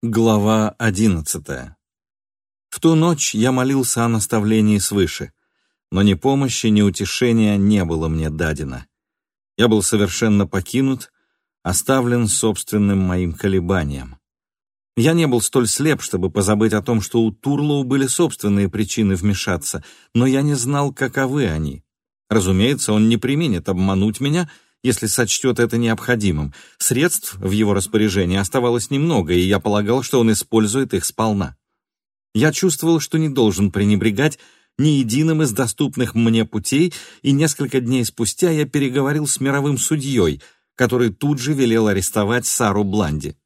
Глава одиннадцатая. В ту ночь я молился о наставлении свыше, но ни помощи, ни утешения не было мне дадено. Я был совершенно покинут, оставлен собственным моим колебанием. Я не был столь слеп, чтобы позабыть о том, что у Турлоу были собственные причины вмешаться, но я не знал, каковы они. Разумеется, он не применит обмануть меня — если сочтет это необходимым. Средств в его распоряжении оставалось немного, и я полагал, что он использует их сполна. Я чувствовал, что не должен пренебрегать ни единым из доступных мне путей, и несколько дней спустя я переговорил с мировым судьей, который тут же велел арестовать Сару Бланди.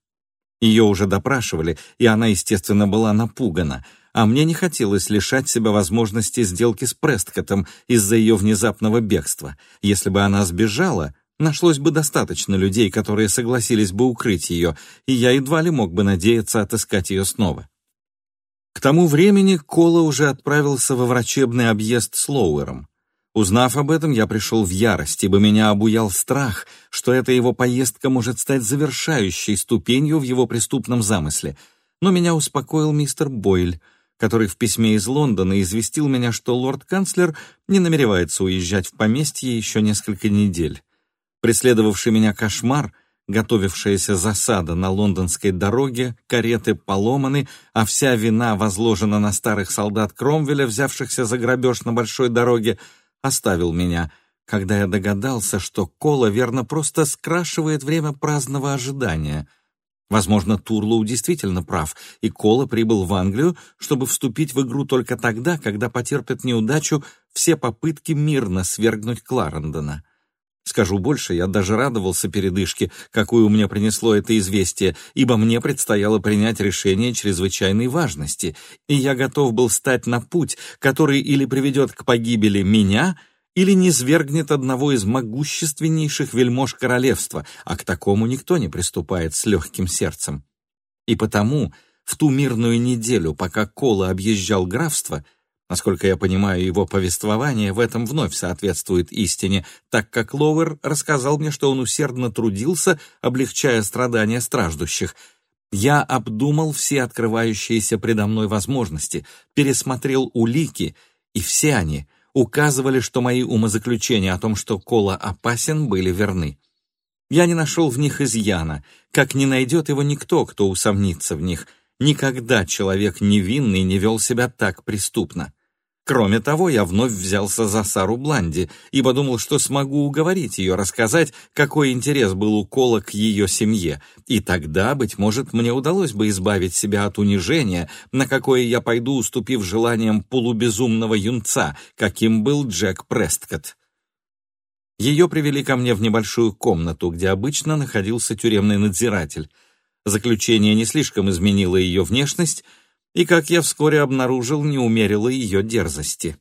Ее уже допрашивали, и она, естественно, была напугана, а мне не хотелось лишать себя возможности сделки с Престкотом из-за ее внезапного бегства. Если бы она сбежала, Нашлось бы достаточно людей, которые согласились бы укрыть ее, и я едва ли мог бы надеяться отыскать ее снова. К тому времени Кола уже отправился во врачебный объезд с Лоуэром. Узнав об этом, я пришел в ярость, ибо меня обуял страх, что эта его поездка может стать завершающей ступенью в его преступном замысле. Но меня успокоил мистер Бойль, который в письме из Лондона известил меня, что лорд-канцлер не намеревается уезжать в поместье еще несколько недель. Преследовавший меня кошмар, готовившаяся засада на лондонской дороге, кареты поломаны, а вся вина возложена на старых солдат Кромвеля, взявшихся за грабеж на большой дороге, оставил меня, когда я догадался, что Кола верно просто скрашивает время праздного ожидания. Возможно, Турлоу действительно прав, и Кола прибыл в Англию, чтобы вступить в игру только тогда, когда потерпят неудачу все попытки мирно свергнуть Кларендона. Скажу больше, я даже радовался передышке, какую мне принесло это известие, ибо мне предстояло принять решение чрезвычайной важности, и я готов был стать на путь, который или приведет к погибели меня, или не свергнет одного из могущественнейших вельмож королевства, а к такому никто не приступает с легким сердцем. И потому в ту мирную неделю, пока Кола объезжал графство, Насколько я понимаю, его повествование в этом вновь соответствует истине, так как Лоуэр рассказал мне, что он усердно трудился, облегчая страдания страждущих. Я обдумал все открывающиеся предо мной возможности, пересмотрел улики, и все они указывали, что мои умозаключения о том, что Кола опасен, были верны. Я не нашел в них изъяна, как не найдет его никто, кто усомнится в них. Никогда человек невинный не вел себя так преступно. Кроме того, я вновь взялся за Сару Бланди, ибо думал, что смогу уговорить ее рассказать, какой интерес был у Кола к ее семье, и тогда, быть может, мне удалось бы избавить себя от унижения, на какое я пойду, уступив желаниям полубезумного юнца, каким был Джек Престкотт. Ее привели ко мне в небольшую комнату, где обычно находился тюремный надзиратель. Заключение не слишком изменило ее внешность, и, как я вскоре обнаружил, не умерила ее дерзости.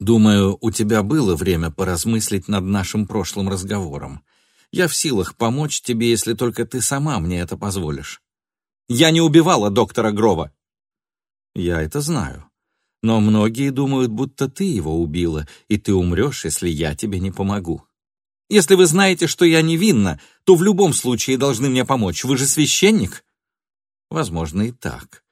Думаю, у тебя было время поразмыслить над нашим прошлым разговором. Я в силах помочь тебе, если только ты сама мне это позволишь. Я не убивала доктора Грова. Я это знаю. Но многие думают, будто ты его убила, и ты умрешь, если я тебе не помогу. Если вы знаете, что я невинна, то в любом случае должны мне помочь. Вы же священник. Возможно, и так.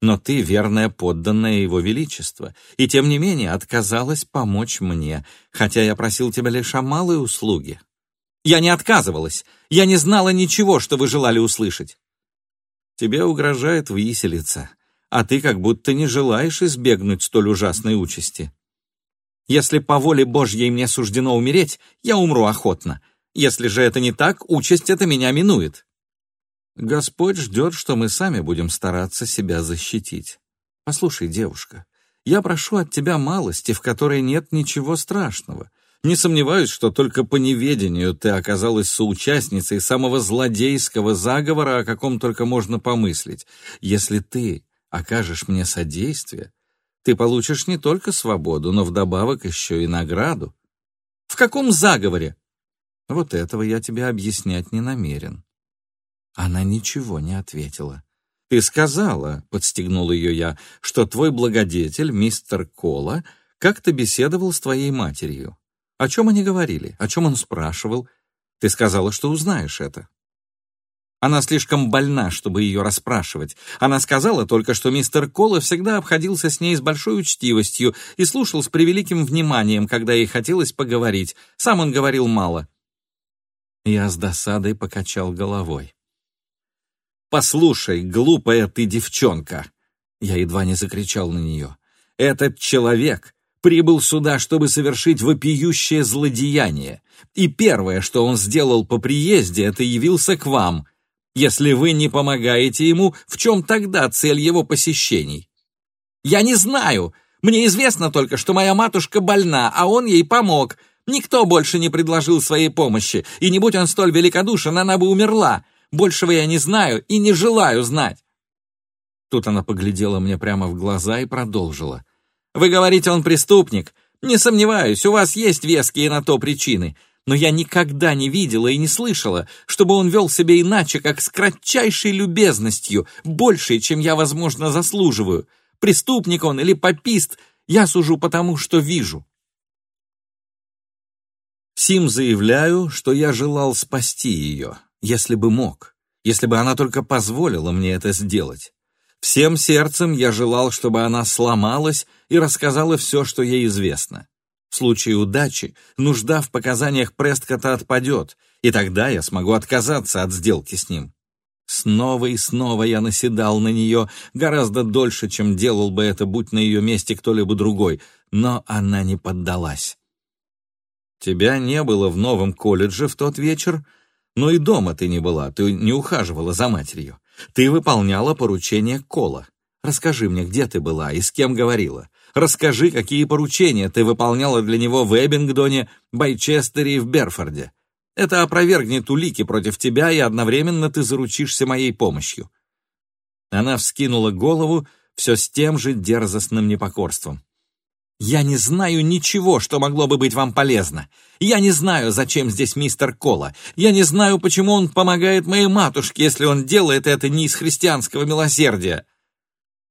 Но ты верная подданная Его Величества, и тем не менее отказалась помочь мне, хотя я просил тебя лишь о малой услуге. Я не отказывалась. Я не знала ничего, что вы желали услышать. Тебе угрожает виселица, а ты как будто не желаешь избегнуть столь ужасной участи. Если по воле Божьей мне суждено умереть, я умру охотно. Если же это не так, участь эта меня минует. Господь ждет, что мы сами будем стараться себя защитить. Послушай, девушка, я прошу от тебя малости, в которой нет ничего страшного. Не сомневаюсь, что только по неведению ты оказалась соучастницей самого злодейского заговора, о каком только можно помыслить. Если ты окажешь мне содействие, ты получишь не только свободу, но вдобавок еще и награду. В каком заговоре? Вот этого я тебе объяснять не намерен. Она ничего не ответила. «Ты сказала», — подстегнул ее я, «что твой благодетель, мистер Кола, как-то беседовал с твоей матерью. О чем они говорили? О чем он спрашивал? Ты сказала, что узнаешь это». Она слишком больна, чтобы ее расспрашивать. Она сказала только, что мистер Кола всегда обходился с ней с большой учтивостью и слушал с превеликим вниманием, когда ей хотелось поговорить. Сам он говорил мало. Я с досадой покачал головой. «Послушай, глупая ты девчонка!» Я едва не закричал на нее. «Этот человек прибыл сюда, чтобы совершить вопиющее злодеяние. И первое, что он сделал по приезде, это явился к вам. Если вы не помогаете ему, в чем тогда цель его посещений? Я не знаю. Мне известно только, что моя матушка больна, а он ей помог. Никто больше не предложил своей помощи, и не будь он столь великодушен, она бы умерла. Большего я не знаю и не желаю знать. Тут она поглядела мне прямо в глаза и продолжила. «Вы говорите, он преступник? Не сомневаюсь, у вас есть веские на то причины но я никогда не видела и не слышала, чтобы он вел себя иначе, как с кратчайшей любезностью, большей, чем я, возможно, заслуживаю. Преступник он или попист, я сужу потому, что вижу. Сим заявляю, что я желал спасти ее, если бы мог, если бы она только позволила мне это сделать. Всем сердцем я желал, чтобы она сломалась и рассказала все, что ей известно. В случае удачи нужда в показаниях Престкота отпадет, и тогда я смогу отказаться от сделки с ним. Снова и снова я наседал на нее гораздо дольше, чем делал бы это, будь на ее месте кто-либо другой, но она не поддалась. Тебя не было в новом колледже в тот вечер, но и дома ты не была, ты не ухаживала за матерью. Ты выполняла поручение Кола. Расскажи мне, где ты была и с кем говорила. Расскажи, какие поручения ты выполняла для него в Эббингдоне, Байчестере и в Берфорде. Это опровергнет улики против тебя, и одновременно ты заручишься моей помощью». Она вскинула голову все с тем же дерзостным непокорством. «Я не знаю ничего, что могло бы быть вам полезно. Я не знаю, зачем здесь мистер Кола. Я не знаю, почему он помогает моей матушке, если он делает это не из христианского милосердия».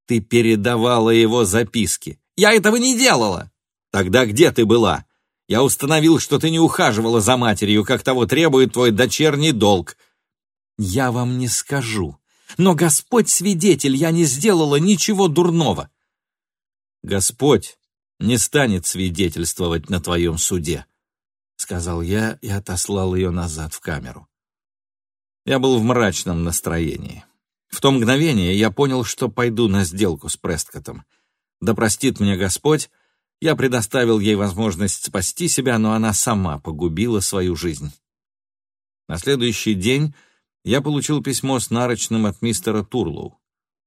«Ты передавала его записки. Я этого не делала. Тогда где ты была? Я установил, что ты не ухаживала за матерью, как того требует твой дочерний долг. Я вам не скажу. Но Господь свидетель, я не сделала ничего дурного. Господь не станет свидетельствовать на твоем суде, сказал я и отослал ее назад в камеру. Я был в мрачном настроении. В то мгновение я понял, что пойду на сделку с Престкотом. Да простит мне Господь, я предоставил ей возможность спасти себя, но она сама погубила свою жизнь. На следующий день я получил письмо с нарочным от мистера Турлоу.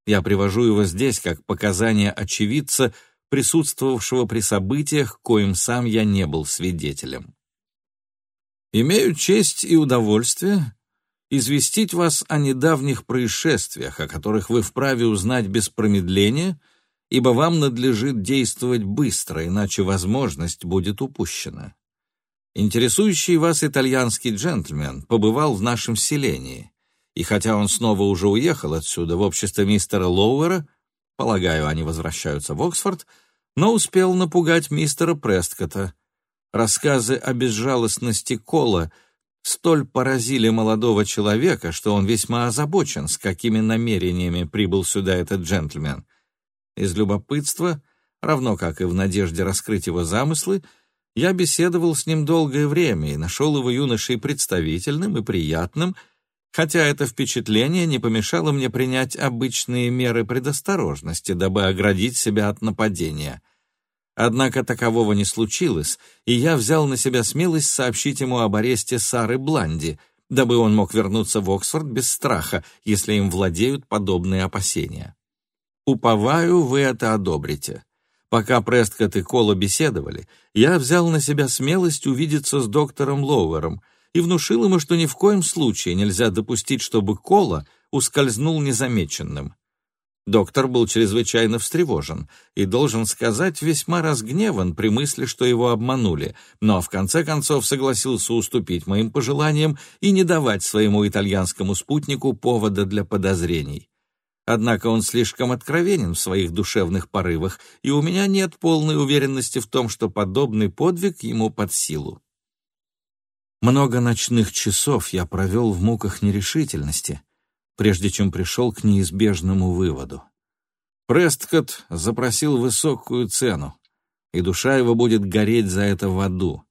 Я привожу его здесь как показание очевидца, присутствовавшего при событиях, коим сам я не был свидетелем. «Имею честь и удовольствие известить вас о недавних происшествиях, о которых вы вправе узнать без промедления — ибо вам надлежит действовать быстро, иначе возможность будет упущена. Интересующий вас итальянский джентльмен побывал в нашем селении, и хотя он снова уже уехал отсюда в обществе мистера Лоуэра, полагаю, они возвращаются в Оксфорд, но успел напугать мистера Престкота. Рассказы о безжалостности Кола столь поразили молодого человека, что он весьма озабочен, с какими намерениями прибыл сюда этот джентльмен — из любопытства, равно как и в надежде раскрыть его замыслы, я беседовал с ним долгое время и нашел его юношей представительным и приятным, хотя это впечатление не помешало мне принять обычные меры предосторожности, дабы оградить себя от нападения. Однако такового не случилось, и я взял на себя смелость сообщить ему об аресте Сары Бланди, дабы он мог вернуться в Оксфорд без страха, если им владеют подобные опасения. Уповаю, вы это одобрите. Пока Престкот и Кола беседовали, я взял на себя смелость увидеться с доктором Лоуэром и внушил ему, что ни в коем случае нельзя допустить, чтобы Кола ускользнул незамеченным. Доктор был чрезвычайно встревожен и, должен сказать, весьма разгневан при мысли, что его обманули, но в конце концов согласился уступить моим пожеланиям и не давать своему итальянскому спутнику повода для подозрений. Однако он слишком откровенен в своих душевных порывах, и у меня нет полной уверенности в том, что подобный подвиг ему под силу. Много ночных часов я провел в муках нерешительности, прежде чем пришел к неизбежному выводу. Престкот запросил высокую цену, и душа его будет гореть за это в аду.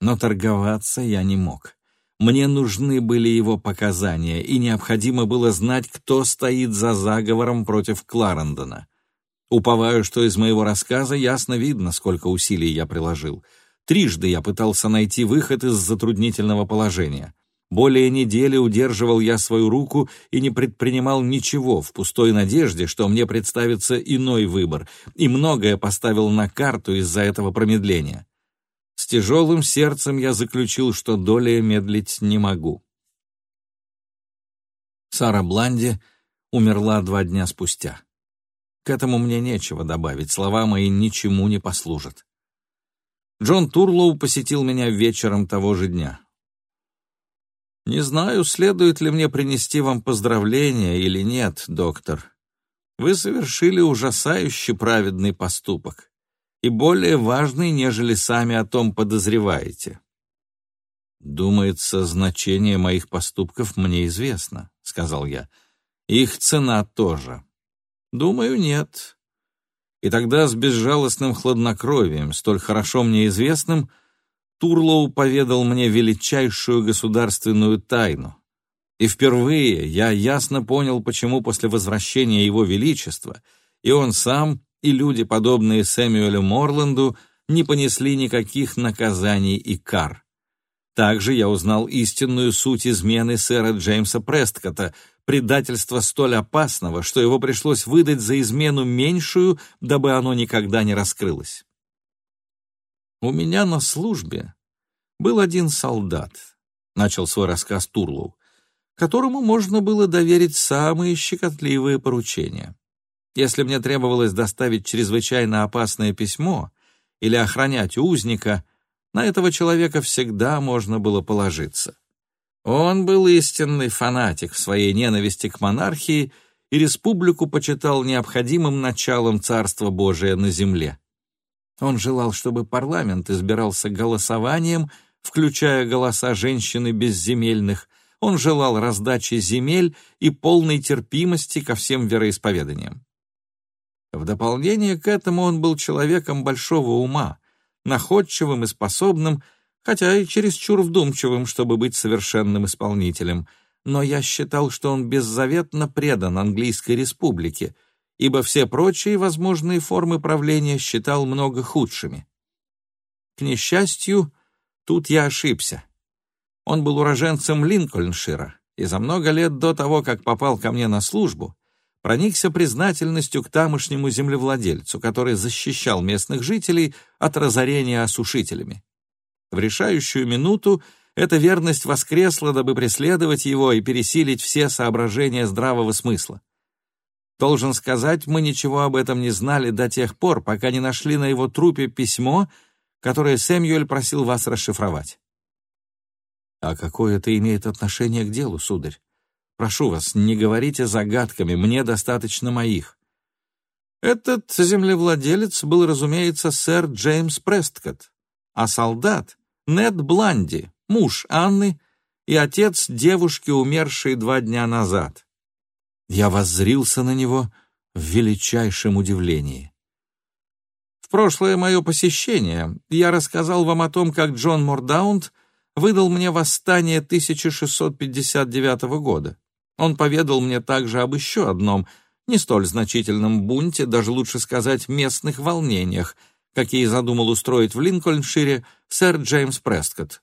Но торговаться я не мог. Мне нужны были его показания, и необходимо было знать, кто стоит за заговором против Кларендона. Уповаю, что из моего рассказа ясно видно, сколько усилий я приложил. Трижды я пытался найти выход из затруднительного положения. Более недели удерживал я свою руку и не предпринимал ничего в пустой надежде, что мне представится иной выбор, и многое поставил на карту из-за этого промедления. С тяжелым сердцем я заключил, что долей медлить не могу. Сара Бланди умерла два дня спустя. К этому мне нечего добавить, слова мои ничему не послужат. Джон Турлоу посетил меня вечером того же дня. «Не знаю, следует ли мне принести вам поздравления или нет, доктор. Вы совершили ужасающе праведный поступок и более важный, нежели сами о том подозреваете». «Думается, значение моих поступков мне известно», — сказал я. «Их цена тоже». «Думаю, нет. И тогда с безжалостным хладнокровием, столь хорошо мне известным, Турлоу поведал мне величайшую государственную тайну. И впервые я ясно понял, почему после возвращения Его Величества и он сам, и люди, подобные Сэмюэлю Морланду, не понесли никаких наказаний и кар. Также я узнал истинную суть измены сэра Джеймса Престкота, предательства столь опасного, что его пришлось выдать за измену меньшую, дабы оно никогда не раскрылось. «У меня на службе был один солдат», — начал свой рассказ Турлоу, которому можно было доверить самые щекотливые поручения. Если мне требовалось доставить чрезвычайно опасное письмо или охранять узника, на этого человека всегда можно было положиться. Он был истинный фанатик в своей ненависти к монархии и республику почитал необходимым началом Царства Божия на земле. Он желал, чтобы парламент избирался голосованием, включая голоса женщин и безземельных. Он желал раздачи земель и полной терпимости ко всем вероисповеданиям. В дополнение к этому он был человеком большого ума, находчивым и способным хотя и чересчур вдумчивым, чтобы быть совершенным исполнителем, но я считал, что он беззаветно предан английской республике, ибо все прочие возможные формы правления считал много худшими. К несчастью, тут я ошибся. Он был уроженцем Линкольншира, и за много лет до того, как попал ко мне на службу, проникся признательностью к тамошнему землевладельцу, который защищал местных жителей от разорения осушителями. В решающую минуту эта верность воскресла, дабы преследовать его и пересилить все соображения здравого смысла. Должен сказать, мы ничего об этом не знали до тех пор, пока не нашли на его трупе письмо, которое Сэмюэль просил вас расшифровать. А какое это имеет отношение к делу, сударь? Прошу вас, не говорите загадками, мне достаточно моих. Этот землевладелец был, разумеется, сэр Джеймс Престкотт, а солдат Нед Бланди, муж Анны и отец девушки, умершей два дня назад. Я воззрился на него в величайшем удивлении. В прошлое мое посещение я рассказал вам о том, как Джон Мордаунд выдал мне восстание 1659 года. Он поведал мне также об еще одном, не столь значительном бунте, даже лучше сказать, местных волнениях, какие задумал устроить в Линкольншире сэр Джеймс Престкотт.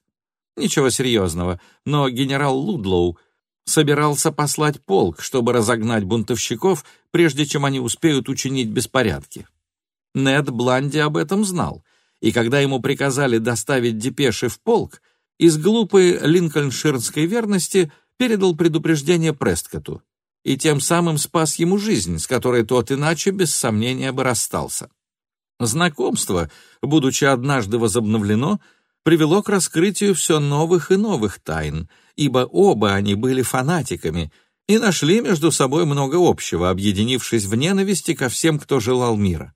Ничего серьезного, но генерал Лудлоу собирался послать полк, чтобы разогнать бунтовщиков, прежде чем они успеют учинить беспорядки. Нед Бланди об этом знал, и когда ему приказали доставить депеши в полк, из глупой линкольнширской верности передал предупреждение Престкоту и тем самым спас ему жизнь, с которой тот иначе без сомнения бы расстался. Знакомство, будучи однажды возобновлено, привело к раскрытию все новых и новых тайн, ибо оба они были фанатиками и нашли между собой много общего, объединившись в ненависти ко всем, кто желал мира.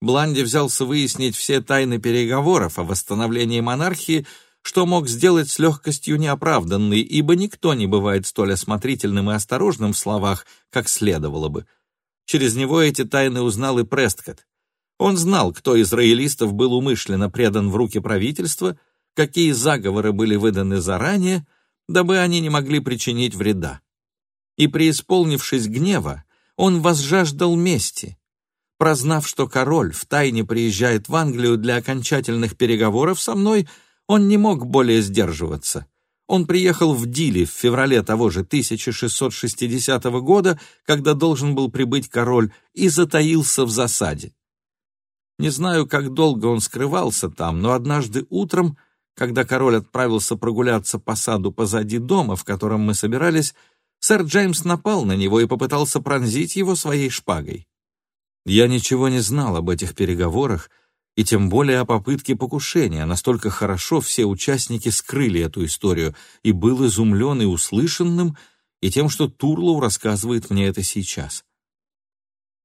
Бланди взялся выяснить все тайны переговоров о восстановлении монархии что мог сделать с легкостью неоправданный, ибо никто не бывает столь осмотрительным и осторожным в словах, как следовало бы. Через него эти тайны узнал и Престкот. Он знал, кто из роялистов был умышленно предан в руки правительства, какие заговоры были выданы заранее, дабы они не могли причинить вреда. И, преисполнившись гнева, он возжаждал мести. Прознав, что король втайне приезжает в Англию для окончательных переговоров со мной, он не мог более сдерживаться. Он приехал в Дили в феврале того же 1660 года, когда должен был прибыть король, и затаился в засаде. Не знаю, как долго он скрывался там, но однажды утром, когда король отправился прогуляться по саду позади дома, в котором мы собирались, сэр Джеймс напал на него и попытался пронзить его своей шпагой. Я ничего не знал об этих переговорах, и тем более о попытке покушения. Настолько хорошо все участники скрыли эту историю, и был изумлен и услышанным, и тем, что Турлоу рассказывает мне это сейчас.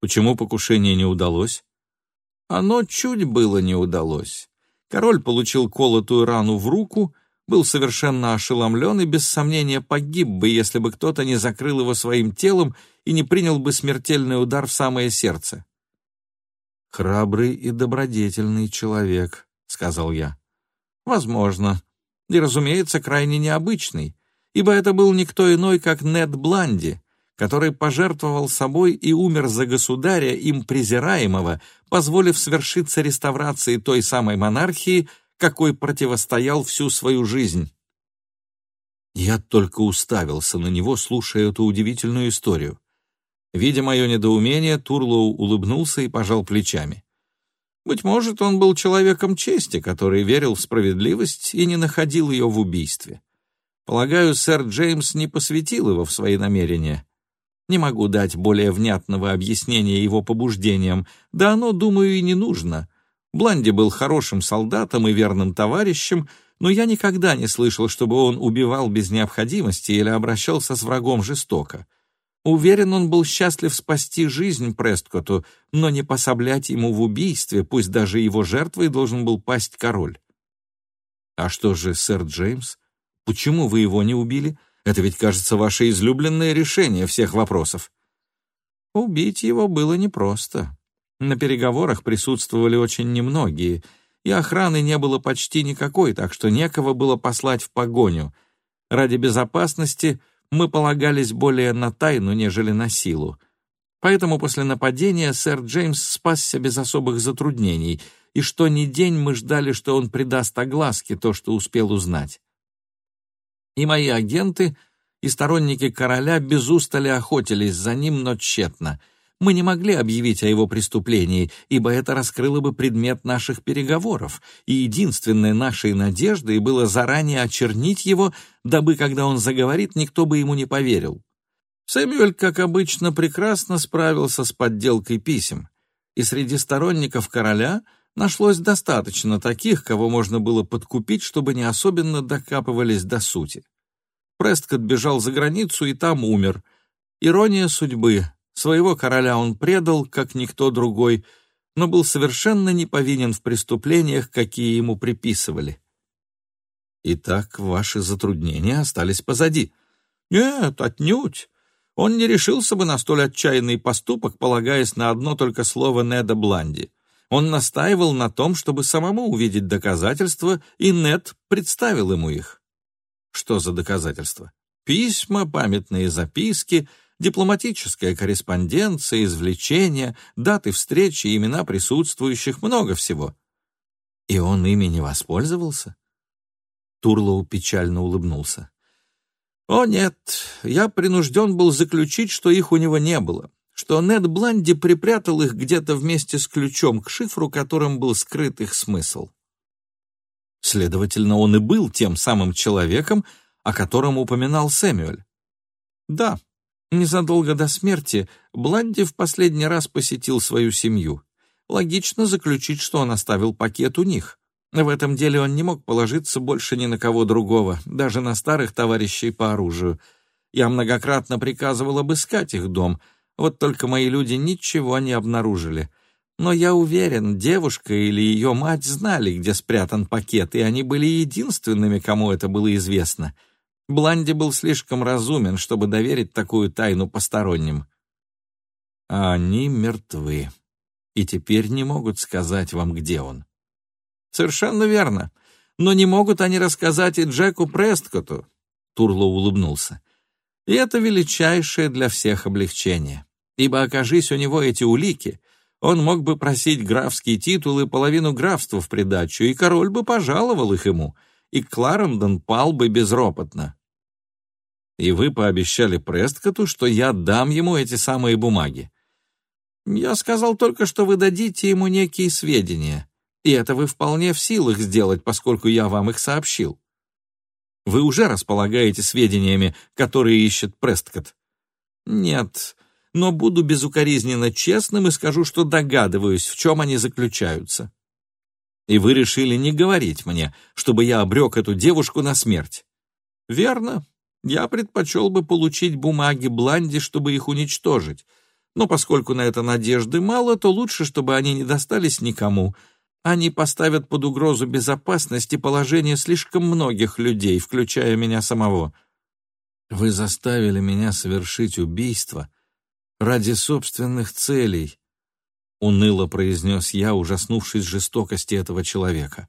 Почему покушение не удалось? Оно чуть было не удалось. Король получил колотую рану в руку, был совершенно ошеломлен и без сомнения погиб бы, если бы кто-то не закрыл его своим телом и не принял бы смертельный удар в самое сердце. «Храбрый и добродетельный человек», — сказал я. «Возможно. И, разумеется, крайне необычный, ибо это был никто иной, как Нед Бланди, который пожертвовал собой и умер за государя, им презираемого, позволив свершиться реставрации той самой монархии, какой противостоял всю свою жизнь». Я только уставился на него, слушая эту удивительную историю. Видя мое недоумение, Турлоу улыбнулся и пожал плечами. Быть может, он был человеком чести, который верил в справедливость и не находил ее в убийстве. Полагаю, сэр Джеймс не посвятил его в свои намерения. Не могу дать более внятного объяснения его побуждениям, да оно, думаю, и не нужно. Бланди был хорошим солдатом и верным товарищем, но я никогда не слышал, чтобы он убивал без необходимости или обращался с врагом жестоко. Уверен, он был счастлив спасти жизнь Престкоту, но не пособлять ему в убийстве, пусть даже его жертвой должен был пасть король. А что же, сэр Джеймс? Почему вы его не убили? Это ведь, кажется, ваше излюбленное решение всех вопросов. Убить его было непросто. На переговорах присутствовали очень немногие, и охраны не было почти никакой, так что некого было послать в погоню. Ради безопасности мы полагались более на тайну, нежели на силу. Поэтому после нападения сэр Джеймс спасся без особых затруднений, и что ни день мы ждали, что он придаст огласке то, что успел узнать. И мои агенты, и сторонники короля без устали охотились за ним, но тщетно — мы не могли объявить о его преступлении, ибо это раскрыло бы предмет наших переговоров, и единственной нашей надеждой было заранее очернить его, дабы, когда он заговорит, никто бы ему не поверил. Сэмюэль, как обычно, прекрасно справился с подделкой писем, и среди сторонников короля нашлось достаточно таких, кого можно было подкупить, чтобы не особенно докапывались до сути. Престкот бежал за границу и там умер. Ирония судьбы, Своего короля он предал, как никто другой, но был совершенно не повинен в преступлениях, какие ему приписывали. Итак, ваши затруднения остались позади. Нет, отнюдь. Он не решился бы на столь отчаянный поступок, полагаясь на одно только слово Неда Бланди. Он настаивал на том, чтобы самому увидеть доказательства, и Нед представил ему их. Что за доказательства? Письма, памятные записки — дипломатическая корреспонденция, извлечения, даты встречи, имена присутствующих, много всего. И он ими не воспользовался? Турлоу печально улыбнулся. «О, нет, я принужден был заключить, что их у него не было, что Нед Бланди припрятал их где-то вместе с ключом к шифру, которым был скрыт их смысл. Следовательно, он и был тем самым человеком, о котором упоминал Сэмюэль. Да, Незадолго до смерти Бланди в последний раз посетил свою семью. Логично заключить, что он оставил пакет у них. В этом деле он не мог положиться больше ни на кого другого, даже на старых товарищей по оружию. Я многократно приказывал обыскать их дом, вот только мои люди ничего не обнаружили. Но я уверен, девушка или ее мать знали, где спрятан пакет, и они были единственными, кому это было известно. Бланди был слишком разумен, чтобы доверить такую тайну посторонним. А они мертвы, и теперь не могут сказать вам, где он. Совершенно верно. Но не могут они рассказать и Джеку Престкоту. Турло улыбнулся. И это величайшее для всех облегчение. Ибо окажись у него эти улики, он мог бы просить графские титулы половину графства в придачу, и король бы пожаловал их ему, и Кларендон пал бы безропотно. И вы пообещали Престкоту, что я дам ему эти самые бумаги. Я сказал только, что вы дадите ему некие сведения, и это вы вполне в силах сделать, поскольку я вам их сообщил. Вы уже располагаете сведениями, которые ищет Престкот? Нет, но буду безукоризненно честным и скажу, что догадываюсь, в чем они заключаются. И вы решили не говорить мне, чтобы я обрек эту девушку на смерть. Верно. Я предпочел бы получить бумаги Бланди, чтобы их уничтожить. Но поскольку на это надежды мало, то лучше, чтобы они не достались никому. Они поставят под угрозу безопасность и положение слишком многих людей, включая меня самого. Вы заставили меня совершить убийство — ради собственных целей», — уныло произнес я, ужаснувшись жестокости этого человека.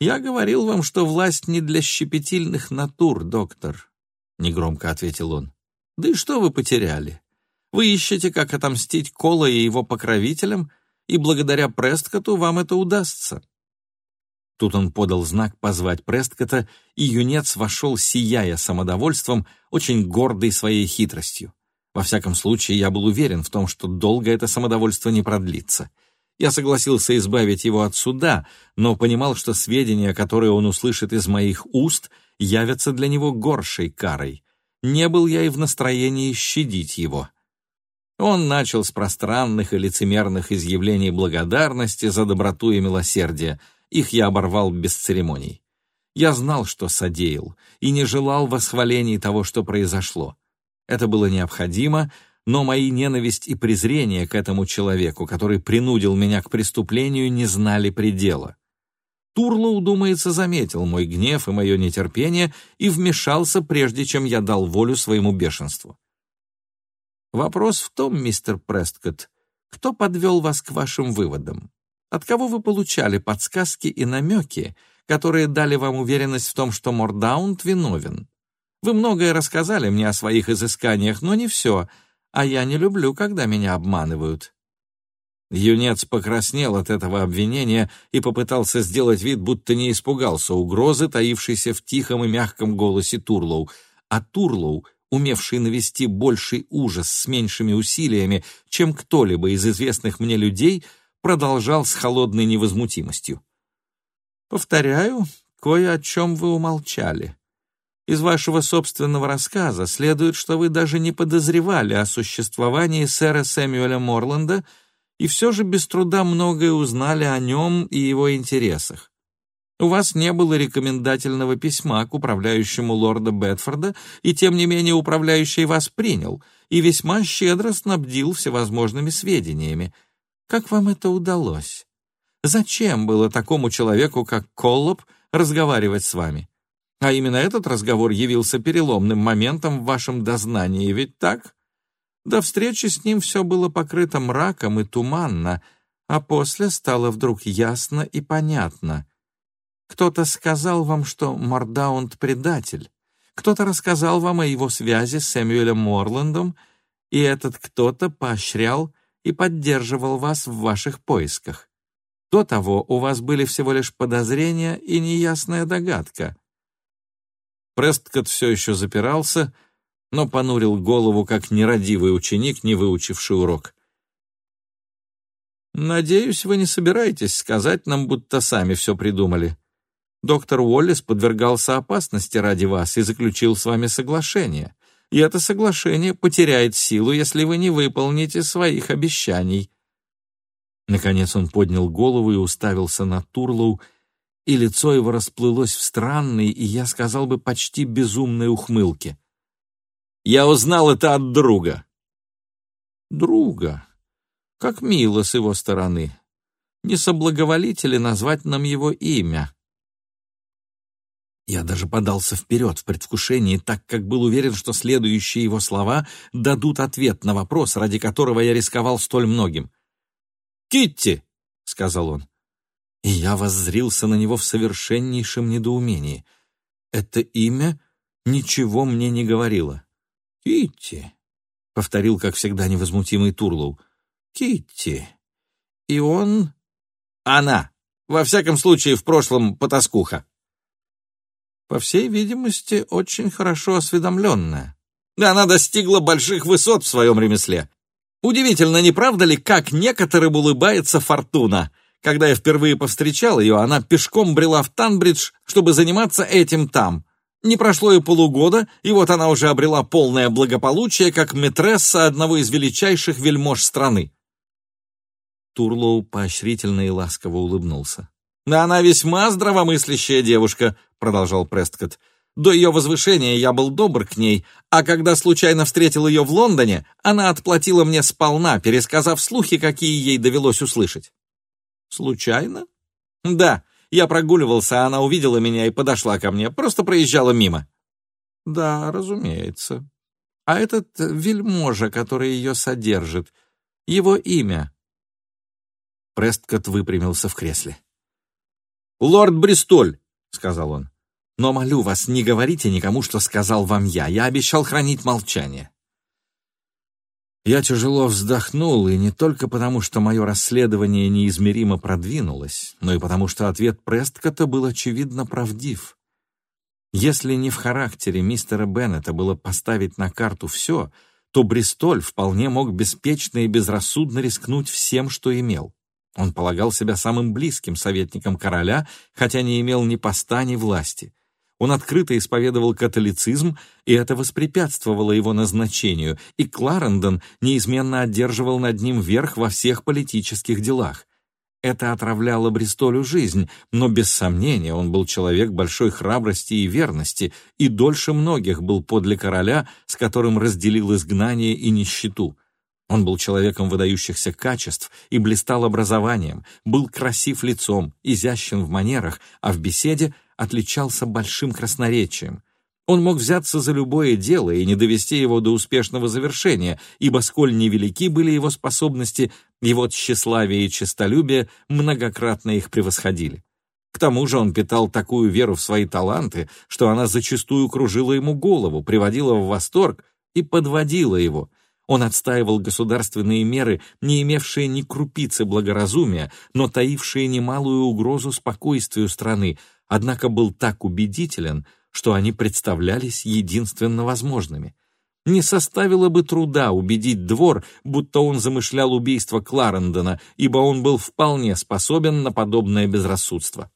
«Я говорил вам, что власть не для щепетильных натур, доктор», — негромко ответил он. «Да и что вы потеряли? Вы ищете, как отомстить Кола и его покровителям, и благодаря Престкоту вам это удастся». Тут он подал знак позвать Престкота, и юнец вошел, сияя самодовольством, очень гордый своей хитростью. Во всяком случае, я был уверен в том, что долго это самодовольство не продлится. Я согласился избавить его от суда, но понимал, что сведения, которые он услышит из моих уст, явятся для него горшей карой. Не был я и в настроении щадить его. Он начал с пространных и лицемерных изъявлений благодарности за доброту и милосердие. Их я оборвал без церемоний. Я знал, что содеял, и не желал восхвалений того, что произошло. Это было необходимо, но мои ненависть и презрение к этому человеку, который принудил меня к преступлению, не знали предела. Турлоу, думается, заметил мой гнев и мое нетерпение и вмешался, прежде чем я дал волю своему бешенству. Вопрос в том, мистер Престкотт, кто подвел вас к вашим выводам? От кого вы получали подсказки и намеки, которые дали вам уверенность в том, что Мордаунд виновен? Вы многое рассказали мне о своих изысканиях, но не все, а я не люблю, когда меня обманывают». Юнец покраснел от этого обвинения и попытался сделать вид, будто не испугался угрозы, таившейся в тихом и мягком голосе Турлоу. А Турлоу, умевший навести больший ужас с меньшими усилиями, чем кто-либо из известных мне людей, продолжал с холодной невозмутимостью. «Повторяю, кое о чем вы умолчали. Из вашего собственного рассказа следует, что вы даже не подозревали о существовании сэра Сэмюэля Морланда и все же без труда многое узнали о нем и его интересах. У вас не было рекомендательного письма к управляющему лорда Бетфорда, и тем не менее управляющий вас принял и весьма щедро снабдил всевозможными сведениями. Как вам это удалось? Зачем было такому человеку, как Коллоп, разговаривать с вами? А именно этот разговор явился переломным моментом в вашем дознании, ведь так? До встречи с ним все было покрыто мраком и туманно, а после стало вдруг ясно и понятно. Кто-то сказал вам, что Мордаунд — предатель. Кто-то рассказал вам о его связи с Сэмюэлем Морландом, и этот кто-то поощрял и поддерживал вас в ваших поисках. До того у вас были всего лишь подозрения и неясная догадка. Престкот все еще запирался, но понурил голову, как нерадивый ученик, не выучивший урок. «Надеюсь, вы не собираетесь сказать нам, будто сами все придумали. Доктор Уоллес подвергался опасности ради вас и заключил с вами соглашение. И это соглашение потеряет силу, если вы не выполните своих обещаний». Наконец он поднял голову и уставился на Турлоу, и лицо его расплылось в странной и, я сказал бы, почти безумной ухмылке. «Я узнал это от друга». «Друга? Как мило с его стороны. Не соблаговолите ли назвать нам его имя?» Я даже подался вперед в предвкушении, так как был уверен, что следующие его слова дадут ответ на вопрос, ради которого я рисковал столь многим. «Китти!» — сказал он. И я воззрился на него в совершеннейшем недоумении. Это имя ничего мне не говорило. «Китти!» — повторил, как всегда, невозмутимый Турлоу. «Китти!» И он... «Она! Во всяком случае, в прошлом потаскуха!» по всей видимости, очень хорошо осведомленная. Да, она достигла больших высот в своем ремесле. Удивительно, не правда ли, как некоторым улыбается фортуна? Когда я впервые повстречал ее, она пешком брела в Танбридж, чтобы заниматься этим там. Не прошло и полугода, и вот она уже обрела полное благополучие, как метресса одного из величайших вельмож страны. Турлоу поощрительно и ласково улыбнулся. «Да она весьма здравомыслящая девушка», — продолжал Престкотт. «До ее возвышения я был добр к ней, а когда случайно встретил ее в Лондоне, она отплатила мне сполна, пересказав слухи, какие ей довелось услышать». «Случайно?» «Да, я прогуливался, а она увидела меня и подошла ко мне, просто проезжала мимо». «Да, разумеется. А этот вельможа, который ее содержит, его имя?» Престкотт выпрямился в кресле. «Лорд Бристоль», — сказал он. «Но молю вас, не говорите никому, что сказал вам я. Я обещал хранить молчание». Я тяжело вздохнул, и не только потому, что мое расследование неизмеримо продвинулось, но и потому, что ответ Престкота был очевидно правдив. Если не в характере мистера Беннета было поставить на карту все, то Бристоль вполне мог беспечно и безрассудно рискнуть всем, что имел. Он полагал себя самым близким советником короля, хотя не имел ни поста, ни власти. Он открыто исповедовал католицизм, и это воспрепятствовало его назначению, и Кларендон неизменно одерживал над ним верх во всех политических делах. Это отравляло Бристолю жизнь, но без сомнения он был человек большой храбрости и верности, и дольше многих был подле короля, с которым разделил изгнание и нищету. Он был человеком выдающихся качеств и блистал образованием, был красив лицом, изящен в манерах, а в беседе отличался большим красноречием. Он мог взяться за любое дело и не довести его до успешного завершения, ибо сколь невелики были его способности, его тщеславие и честолюбие многократно их превосходили. К тому же он питал такую веру в свои таланты, что она зачастую кружила ему голову, приводила в восторг и подводила его — он отстаивал государственные меры, не имевшие ни крупицы благоразумия, но таившие немалую угрозу спокойствию страны, однако был так убедителен, что они представлялись единственно возможными. Не составило бы труда убедить двор, будто он замышлял убийство Кларендона, ибо он был вполне способен на подобное безрассудство.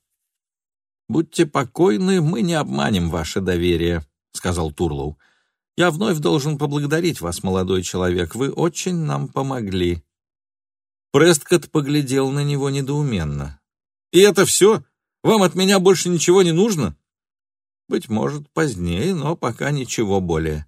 «Будьте покойны, мы не обманем ваше доверие», — сказал Турлоу. Я вновь должен поблагодарить вас, молодой человек. Вы очень нам помогли». Престкот поглядел на него недоуменно. «И это все? Вам от меня больше ничего не нужно?» «Быть может, позднее, но пока ничего более».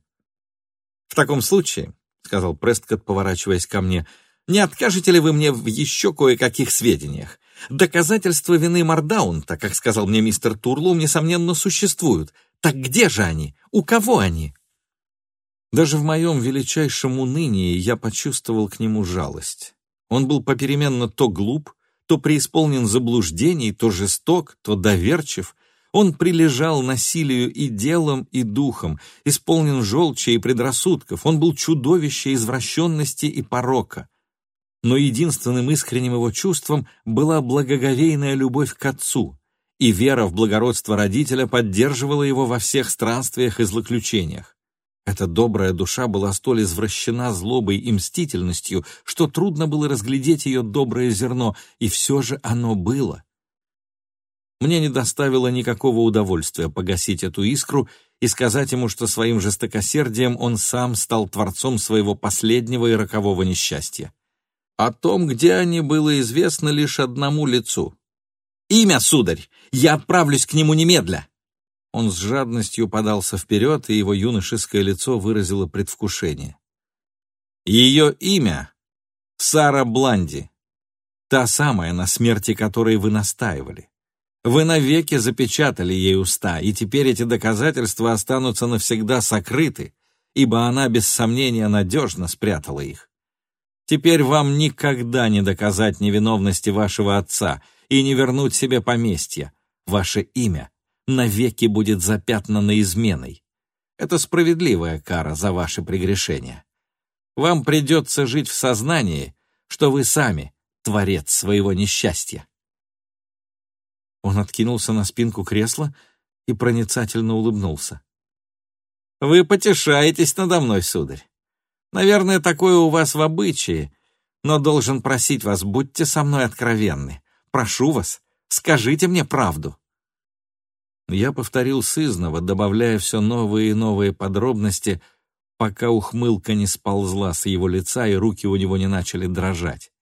«В таком случае», — сказал Престкот, поворачиваясь ко мне, «не откажете ли вы мне в еще кое-каких сведениях? Доказательства вины Мардаунта, как сказал мне мистер Турлоу, несомненно, существуют. Так где же они? У кого они?» Даже в моем величайшем унынии я почувствовал к нему жалость. Он был попеременно то глуп, то преисполнен заблуждений, то жесток, то доверчив. Он прилежал насилию и делом, и духом, исполнен желчи и предрассудков. Он был чудовище извращенности и порока. Но единственным искренним его чувством была благоговейная любовь к отцу, и вера в благородство родителя поддерживала его во всех странствиях и злоключениях. Эта добрая душа была столь извращена злобой и мстительностью, что трудно было разглядеть ее доброе зерно, и все же оно было. Мне не доставило никакого удовольствия погасить эту искру и сказать ему, что своим жестокосердием он сам стал творцом своего последнего и рокового несчастья. О том, где они, было известно лишь одному лицу. «Имя, сударь! Я отправлюсь к нему немедля!» Он с жадностью подался вперед, и его юношеское лицо выразило предвкушение. «Ее имя — Сара Бланди, та самая, на смерти которой вы настаивали. Вы навеки запечатали ей уста, и теперь эти доказательства останутся навсегда сокрыты, ибо она без сомнения надежно спрятала их. Теперь вам никогда не доказать невиновности вашего отца и не вернуть себе поместье. Ваше имя навеки будет запятнано изменой. Это справедливая кара за ваши прегрешения. Вам придется жить в сознании, что вы сами творец своего несчастья. Он откинулся на спинку кресла и проницательно улыбнулся. «Вы потешаетесь надо мной, сударь. Наверное, такое у вас в обычае, но должен просить вас, будьте со мной откровенны. Прошу вас, скажите мне правду». Я повторил сызново, добавляя все новые и новые подробности, пока ухмылка не сползла с его лица и руки у него не начали дрожать.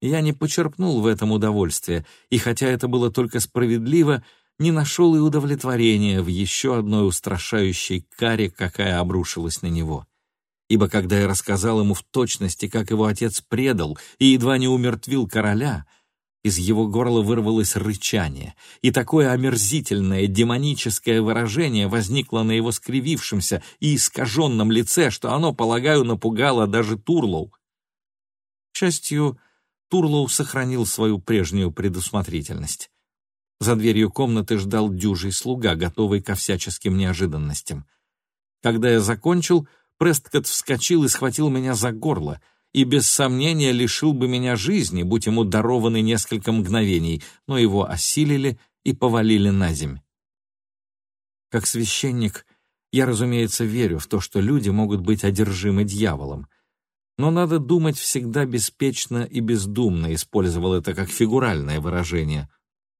Я не почерпнул в этом удовольствие, и хотя это было только справедливо, не нашел и удовлетворения в еще одной устрашающей каре, какая обрушилась на него. Ибо когда я рассказал ему в точности, как его отец предал и едва не умертвил короля — из его горла вырвалось рычание, и такое омерзительное демоническое выражение возникло на его скривившемся и искаженном лице, что оно, полагаю, напугало даже Турлоу. К счастью, Турлоу сохранил свою прежнюю предусмотрительность. За дверью комнаты ждал дюжий слуга, готовый ко всяческим неожиданностям. Когда я закончил, Престкот вскочил и схватил меня за горло — и без сомнения лишил бы меня жизни, будь ему дарованы несколько мгновений, но его осилили и повалили на земь. Как священник, я, разумеется, верю в то, что люди могут быть одержимы дьяволом. Но надо думать всегда беспечно и бездумно, использовал это как фигуральное выражение.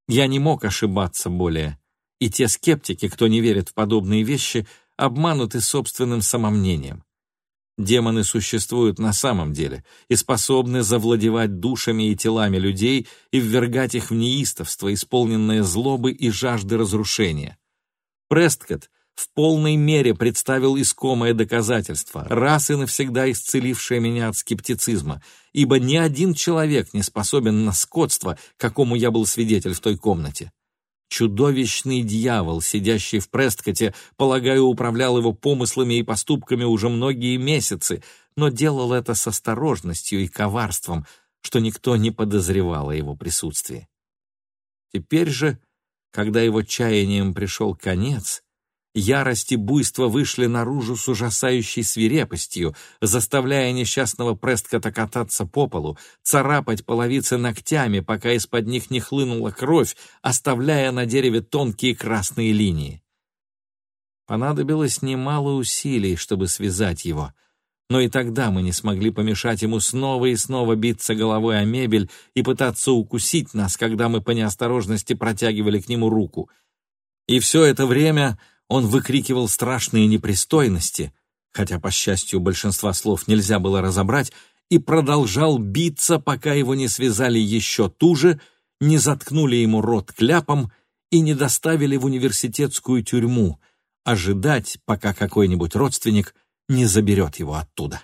Я не мог ошибаться более. И те скептики, кто не верит в подобные вещи, обмануты собственным самомнением. Демоны существуют на самом деле и способны завладевать душами и телами людей и ввергать их в неистовство, исполненное злобы и жажды разрушения. Престкот в полной мере представил искомое доказательство, раз и навсегда исцелившее меня от скептицизма, ибо ни один человек не способен на скотство, какому я был свидетель в той комнате. Чудовищный дьявол, сидящий в Престкоте, полагаю, управлял его помыслами и поступками уже многие месяцы, но делал это с осторожностью и коварством, что никто не подозревал о его присутствии. Теперь же, когда его чаянием пришел конец, Ярость и буйство вышли наружу с ужасающей свирепостью, заставляя несчастного Престкота кататься по полу, царапать половицы ногтями, пока из-под них не хлынула кровь, оставляя на дереве тонкие красные линии. Понадобилось немало усилий, чтобы связать его, но и тогда мы не смогли помешать ему снова и снова биться головой о мебель и пытаться укусить нас, когда мы по неосторожности протягивали к нему руку. И все это время он выкрикивал страшные непристойности, хотя, по счастью, большинства слов нельзя было разобрать, и продолжал биться, пока его не связали еще туже, не заткнули ему рот кляпом и не доставили в университетскую тюрьму, ожидать, пока какой-нибудь родственник не заберет его оттуда.